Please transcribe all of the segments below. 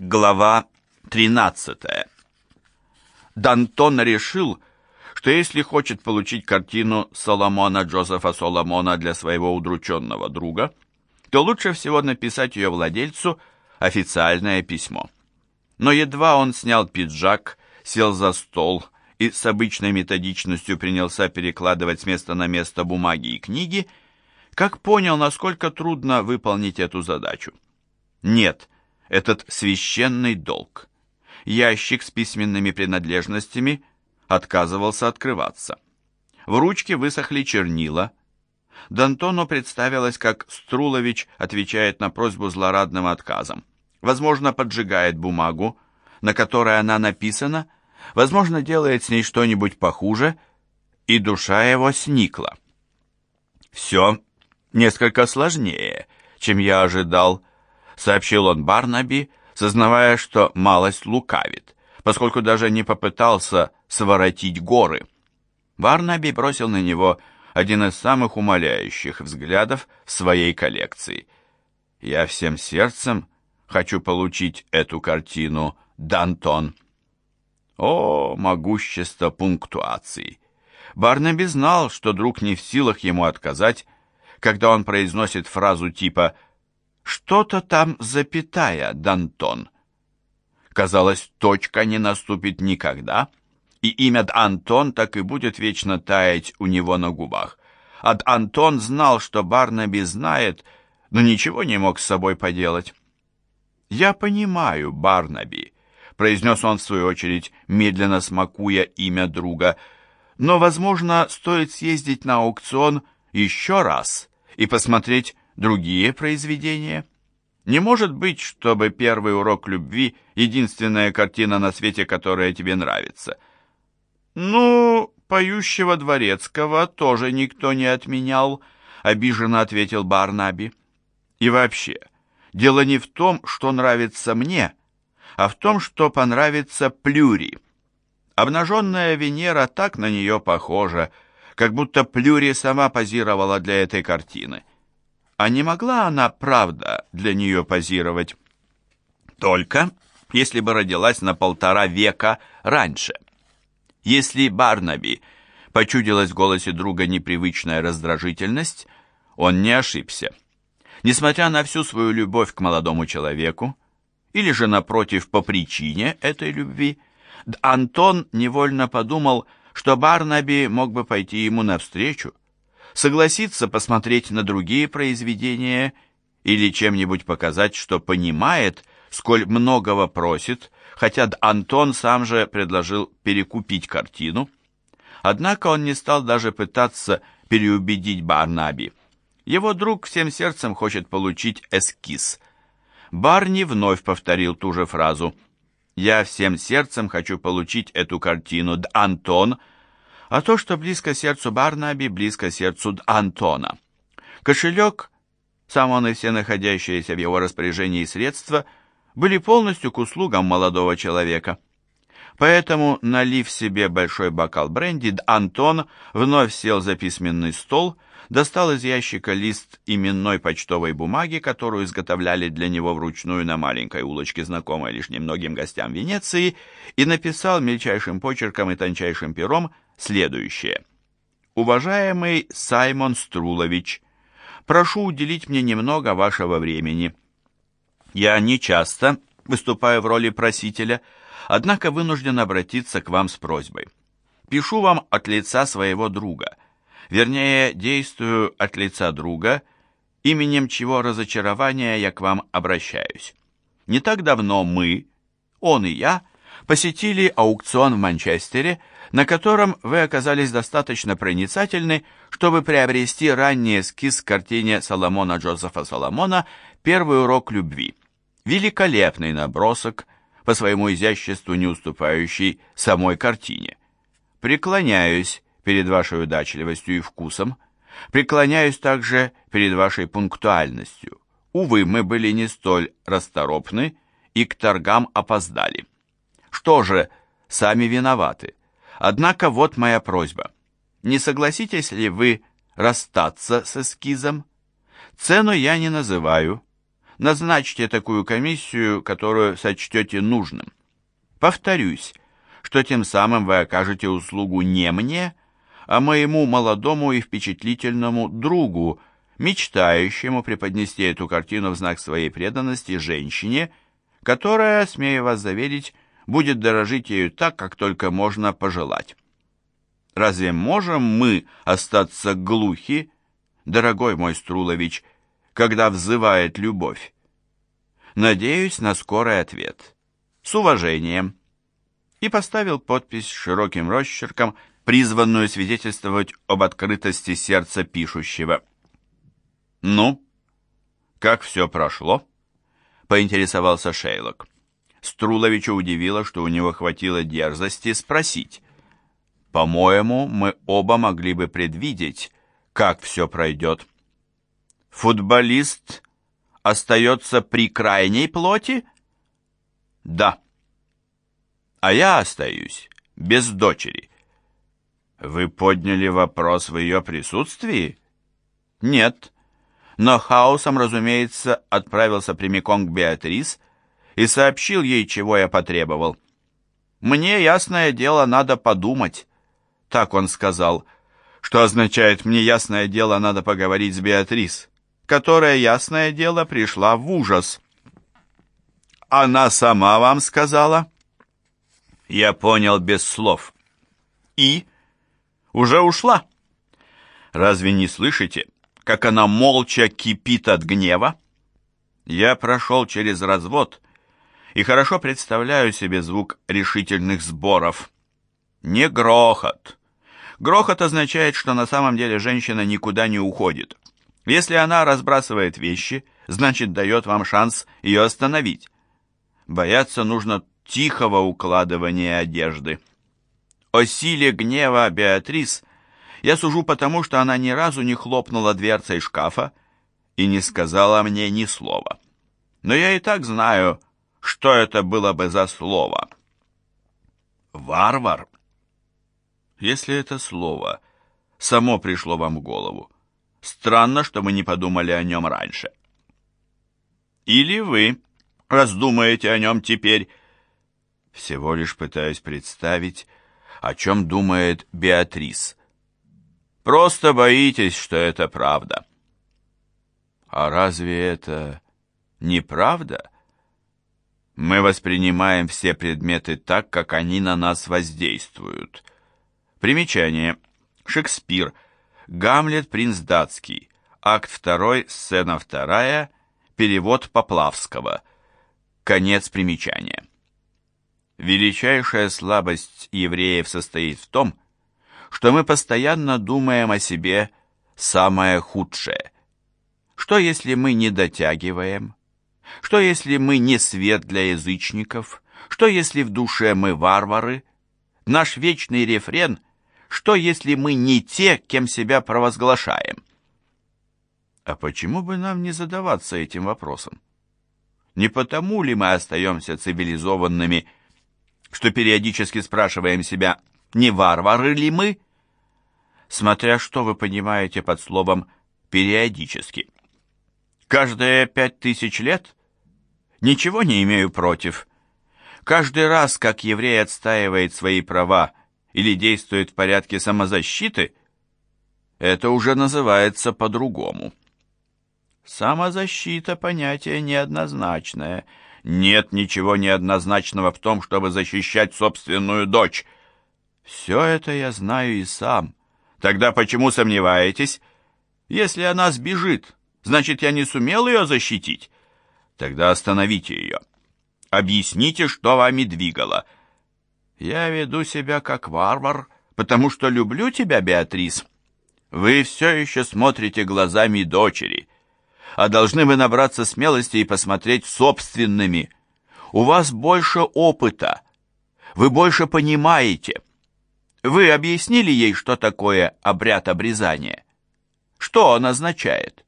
Глава 13. Дантон решил, что если хочет получить картину Соломона Джозефа Соломона для своего удрученного друга, то лучше всего написать ее владельцу официальное письмо. Но едва он снял пиджак, сел за стол и с обычной методичностью принялся перекладывать с места на место бумаги и книги, как понял, насколько трудно выполнить эту задачу. Нет, этот священный долг. Ящик с письменными принадлежностями отказывался открываться. В ручке высохли чернила. Д'Антону представилось, как Струлович отвечает на просьбу злорадным отказом. Возможно, поджигает бумагу, на которой она написана, возможно, делает с ней что-нибудь похуже, и душа его сникла. «Все несколько сложнее, чем я ожидал», сообщил он Барнаби, сознавая, что малость лукавит, поскольку даже не попытался своротить горы. Барнаби бросил на него один из самых умоляющих взглядов в своей коллекции. «Я всем сердцем хочу получить эту картину, Дантон». О, могущество пунктуации! Барнаби знал, что друг не в силах ему отказать, когда он произносит фразу типа что-то там запятая, Дантон. Казалось, точка не наступит никогда, и имя Антон так и будет вечно таять у него на губах. Ад Антон знал, что Барнаби знает, но ничего не мог с собой поделать. «Я понимаю, Барнаби», — произнес он в свою очередь, медленно смакуя имя друга, «но, возможно, стоит съездить на аукцион еще раз и посмотреть, другие произведения? Не может быть, чтобы первый урок любви — единственная картина на свете, которая тебе нравится. Ну, поющего дворецкого тоже никто не отменял, — обиженно ответил Барнаби. И вообще, дело не в том, что нравится мне, а в том, что понравится Плюри. Обнаженная Венера так на нее похожа, как будто Плюри сама позировала для этой картины. А не могла она, правда, для нее позировать? Только если бы родилась на полтора века раньше. Если Барнаби почудилась в голосе друга непривычная раздражительность, он не ошибся. Несмотря на всю свою любовь к молодому человеку, или же, напротив, по причине этой любви, Антон невольно подумал, что Барнаби мог бы пойти ему навстречу, согласиться посмотреть на другие произведения или чем-нибудь показать, что понимает, сколь многого просит, хотя Антон сам же предложил перекупить картину. Однако он не стал даже пытаться переубедить Барнаби. Его друг всем сердцем хочет получить эскиз. Барни вновь повторил ту же фразу. «Я всем сердцем хочу получить эту картину, Антон», а то, что близко сердцу Барнаби, близко сердцу Антона. Кошелек, сам он и все находящиеся в его распоряжении средства, были полностью к услугам молодого человека. Поэтому, налив себе большой бокал бренди, Антон вновь сел за письменный стол, достал из ящика лист именной почтовой бумаги, которую изготовляли для него вручную на маленькой улочке, знакомой лишь немногим гостям Венеции, и написал мельчайшим почерком и тончайшим пером следующее. Уважаемый Саймон Струлович, прошу уделить мне немного вашего времени. Я не часто выступаю в роли просителя, однако вынужден обратиться к вам с просьбой. Пишу вам от лица своего друга, вернее, действую от лица друга, именем чего разочарования я к вам обращаюсь. Не так давно мы, он и я, посетили аукцион в Манчестере, на котором вы оказались достаточно проницательны, чтобы приобрести ранний эскиз к картине Соломона Джозефа Соломона «Первый урок любви». Великолепный набросок, по своему изяществу не уступающий самой картине. Преклоняюсь перед вашей удачливостью и вкусом, преклоняюсь также перед вашей пунктуальностью. Увы, мы были не столь расторопны и к торгам опоздали. Что же, сами виноваты. Однако вот моя просьба. Не согласитесь ли вы расстаться с эскизом? Цену я не называю. назначьте такую комиссию, которую сочтете нужным. Повторюсь, что тем самым вы окажете услугу не мне, а моему молодому и впечатлительному другу, мечтающему преподнести эту картину в знак своей преданности женщине, которая, смею вас заверить, будет дорожить ею так, как только можно пожелать. Разве можем мы остаться глухи, дорогой мой Струлович, когда взывает любовь? Надеюсь на скорый ответ. С уважением. И поставил подпись широким росчерком, призванную свидетельствовать об открытости сердца пишущего. «Ну, как все прошло?» — поинтересовался Шейлок. Струловича удивило, что у него хватило дерзости спросить. По-моему, мы оба могли бы предвидеть, как все пройдет. Футболист остается при крайней плоти? Да. А я остаюсь без дочери. Вы подняли вопрос в ее присутствии? Нет. Но Хаусом, разумеется, отправился прямиком к Беатрис и сообщил ей, чего я потребовал. Мне, ясное дело, надо подумать так он сказал, что означает «мне ясное дело, надо поговорить с Беатрис», которая, ясное дело, пришла в ужас. «Она сама вам сказала?» Я понял без слов. «И?» «Уже ушла?» «Разве не слышите, как она молча кипит от гнева?» Я прошел через развод и хорошо представляю себе звук решительных сборов. Не грохот, Грохот означает, что на самом деле женщина никуда не уходит. Если она разбрасывает вещи, значит дает вам шанс ее остановить. Бояться нужно тихого укладывания одежды. О силе гнева Беатрис я сужу потому, что она ни разу не хлопнула дверцей шкафа и не сказала мне ни слова. Но я и так знаю, что это было бы за слово. Варвар если это слово само пришло вам в голову. Странно, что мы не подумали о нем раньше. Или вы раздумаете о нем теперь. Всего лишь пытаюсь представить, о чем думает Беатрис. Просто боитесь, что это правда. А разве это неправда? Мы воспринимаем все предметы так, как они на нас воздействуют — Примечание. Шекспир. Гамлет, принц датский. Акт 2, сцена 2, перевод Поплавского. Конец примечания. Величайшая слабость евреев состоит в том, что мы постоянно думаем о себе самое худшее. Что если мы не дотягиваем? Что если мы не свет для язычников? Что если в душе мы варвары? Наш вечный рефрен – что, если мы не те, кем себя провозглашаем? А почему бы нам не задаваться этим вопросом? Не потому ли мы остаемся цивилизованными, что периодически спрашиваем себя, не варвары ли мы? Смотря что вы понимаете под словом «периодически». Каждые пять тысяч лет? Ничего не имею против. Каждый раз, как еврей отстаивает свои права или действует в порядке самозащиты, это уже называется по-другому. Самозащита – понятие неоднозначное. Нет ничего неоднозначного в том, чтобы защищать собственную дочь. Все это я знаю и сам. Тогда почему сомневаетесь? Если она сбежит, значит, я не сумел ее защитить. Тогда остановите ее. Объясните, что вами двигало – я веду себя как варвар, потому что люблю тебя, Беатрис. Вы все еще смотрите глазами дочери, а должны вы набраться смелости и посмотреть собственными. У вас больше опыта, вы больше понимаете. Вы объяснили ей, что такое обряд обрезания? Что он означает?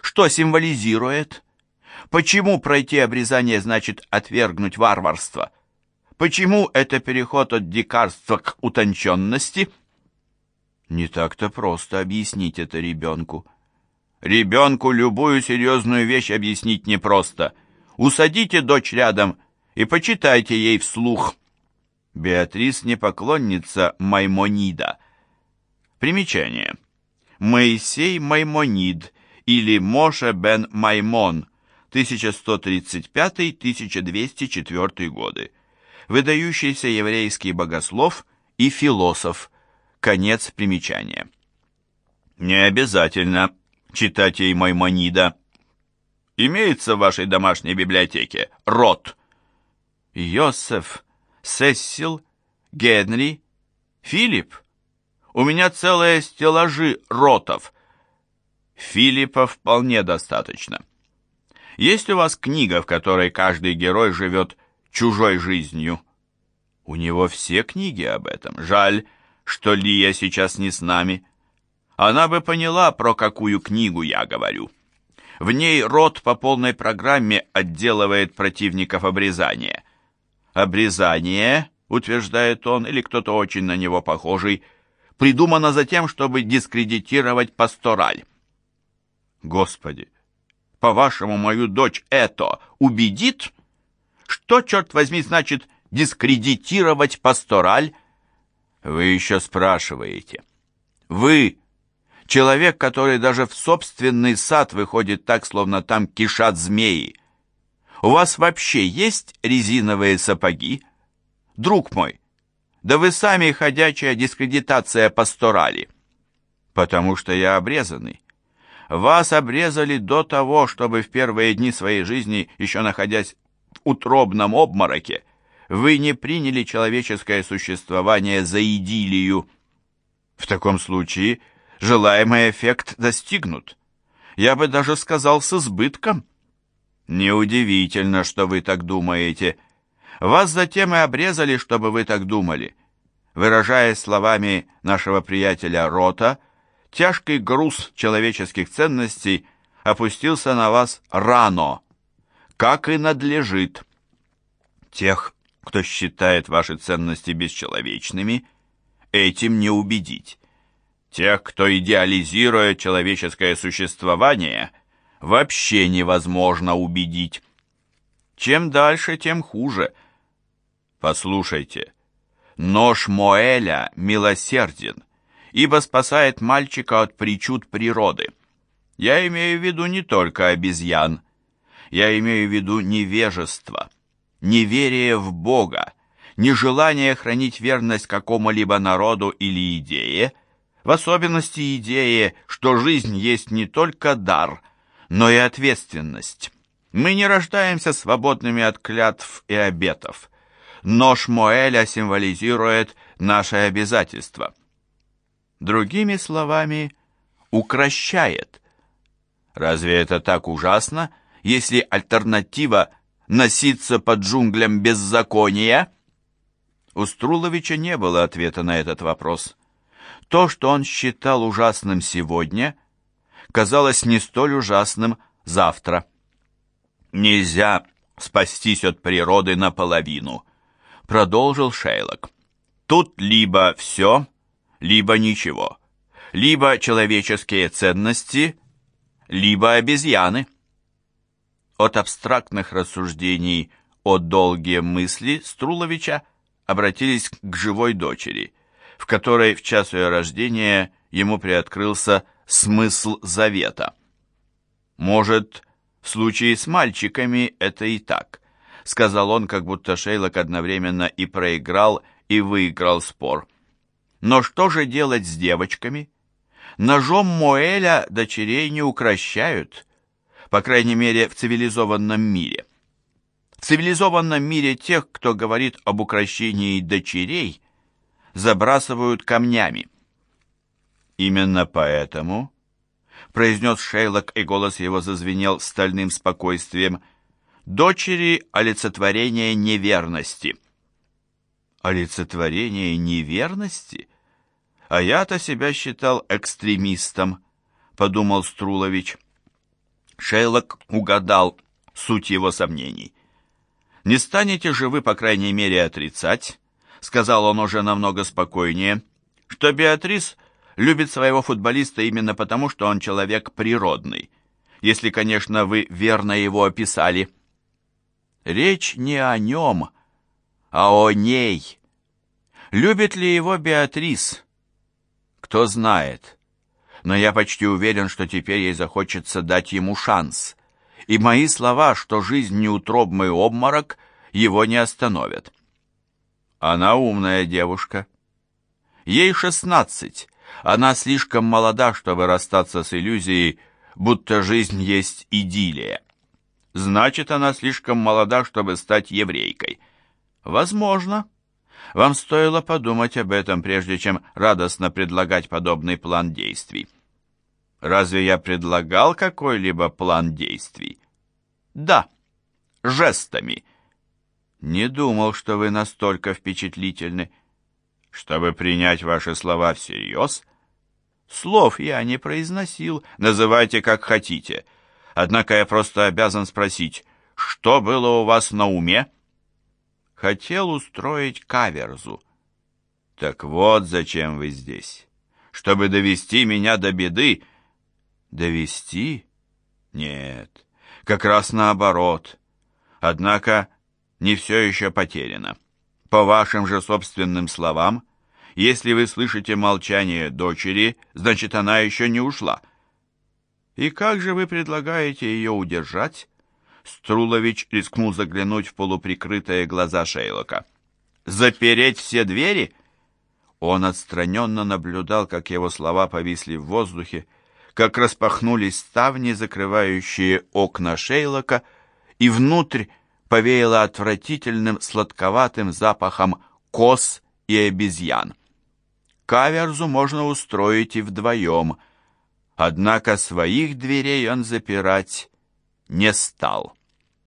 Что символизирует? Почему пройти обрезание значит отвергнуть варварство? Почему это переход от дикарства к утонченности? Не так-то просто объяснить это ребенку. Ребенку любую серьезную вещь объяснить непросто. Усадите дочь рядом и почитайте ей вслух. Беатрис не поклонница Маймонида. Примечание. Моисей Маймонид или Моше бен Маймон, 1135-1204 годы. Выдающийся еврейский богослов и философ. Конец примечания. Не обязательно читать ей Маймонида. Имеется в вашей домашней библиотеке род. Йосеф, Сессил, Генри, Филипп. У меня целые стеллажи ротов. Филиппа вполне достаточно. Есть у вас книга, в которой каждый герой живет чужой жизнью? У него все книги об этом. Жаль, что Лия сейчас не с нами. Она бы поняла, про какую книгу я говорю. В ней рот по полной программе отделывает противников обрезания. Обрезание, утверждает он, или кто-то очень на него похожий, придумано за тем, чтобы дискредитировать пастораль. Господи, по-вашему, мою дочь это убедит? Что, черт возьми, значит дискредитировать пастораль? Вы еще спрашиваете. Вы, человек, который даже в собственный сад выходит так, словно там кишат змеи. У вас вообще есть резиновые сапоги? Друг мой, да вы сами ходячая дискредитация пасторали. Потому что я обрезанный. Вас обрезали до того, чтобы в первые дни своей жизни, еще находясь в утробном обмороке, вы не приняли человеческое существование за идиллию. В таком случае желаемый эффект достигнут. Я бы даже сказал с избытком. Неудивительно, что вы так думаете. Вас затем и обрезали, чтобы вы так думали. Выражаясь словами нашего приятеля Рота, тяжкий груз человеческих ценностей опустился на вас рано, как и надлежит. Тех, кто считает ваши ценности бесчеловечными, этим не убедить. Тех, кто идеализирует человеческое существование, вообще невозможно убедить. Чем дальше, тем хуже. Послушайте, нож Моэля милосерден, ибо спасает мальчика от причуд природы. Я имею в виду не только обезьян, я имею в виду невежество, неверие в Бога, нежелание хранить верность какому-либо народу или идее, в особенности идее, что жизнь есть не только дар, но и ответственность. Мы не рождаемся свободными от клятв и обетов. Нож Моэля символизирует наше обязательство – Другими словами, укращает. Разве это так ужасно, если альтернатива носиться по джунглям беззакония? У Струловича не было ответа на этот вопрос. То, что он считал ужасным сегодня, казалось не столь ужасным завтра. «Нельзя спастись от природы наполовину», — продолжил Шейлок. «Тут либо все, либо ничего, либо человеческие ценности, либо обезьяны. От абстрактных рассуждений о долге мысли Струловича обратились к живой дочери, в которой в час ее рождения ему приоткрылся смысл завета. Может, в случае с мальчиками это и так, сказал он, как будто Шейлок одновременно и проиграл, и выиграл спор. Но что же делать с девочками? Ножом Моэля дочерей не укращают, по крайней мере, в цивилизованном мире. В цивилизованном мире тех, кто говорит об укращении дочерей, забрасывают камнями. Именно поэтому, произнес Шейлок, и голос его зазвенел стальным спокойствием, дочери – олицетворение неверности – олицетворение неверности? А я-то себя считал экстремистом, подумал Струлович. Шейлок угадал суть его сомнений. «Не станете же вы, по крайней мере, отрицать, — сказал он уже намного спокойнее, — что Беатрис любит своего футболиста именно потому, что он человек природный, если, конечно, вы верно его описали. Речь не о нем, а о ней. Любит ли его Беатрис? Кто знает. Но я почти уверен, что теперь ей захочется дать ему шанс. И мои слова, что жизнь неутробный обморок, его не остановят. Она умная девушка. Ей шестнадцать. Она слишком молода, чтобы расстаться с иллюзией, будто жизнь есть идиллия. Значит, она слишком молода, чтобы стать еврейкой. Возможно. Вам стоило подумать об этом, прежде чем радостно предлагать подобный план действий. Разве я предлагал какой-либо план действий? Да, жестами. Не думал, что вы настолько впечатлительны. Чтобы принять ваши слова всерьез, слов я не произносил, называйте как хотите. Однако я просто обязан спросить, что было у вас на уме? Хотел устроить каверзу. Так вот зачем вы здесь. Чтобы довести меня до беды. Довести? Нет, как раз наоборот. Однако не все еще потеряно. По вашим же собственным словам, если вы слышите молчание дочери, значит, она еще не ушла. И как же вы предлагаете ее удержать? Струлович рискнул заглянуть в полуприкрытые глаза Шейлока. «Запереть все двери?» Он отстраненно наблюдал, как его слова повисли в воздухе, как распахнулись ставни, закрывающие окна Шейлока, и внутрь повеяло отвратительным сладковатым запахом коз и обезьян. Каверзу можно устроить и вдвоем, однако своих дверей он запирать не стал.